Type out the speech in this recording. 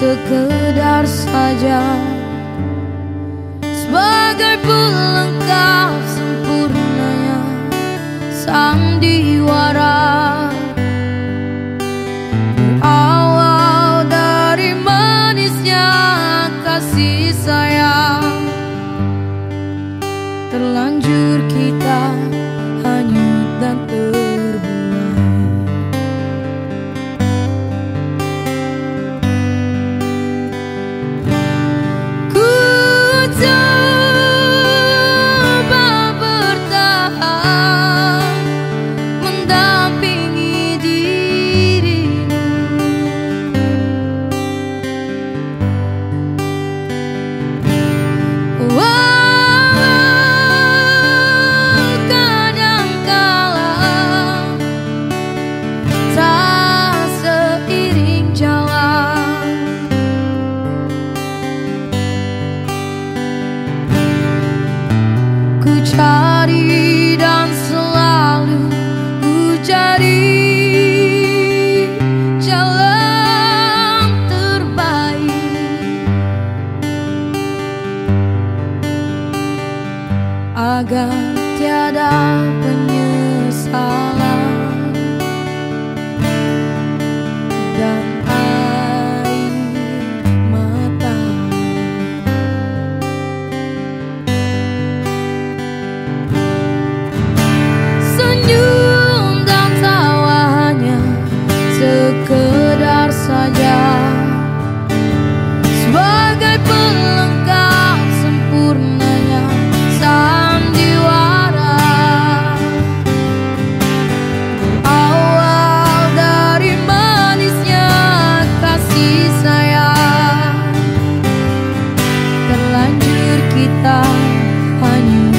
sekedar saja. Sebagai pelengkap Cari dan selalu ku cari on you.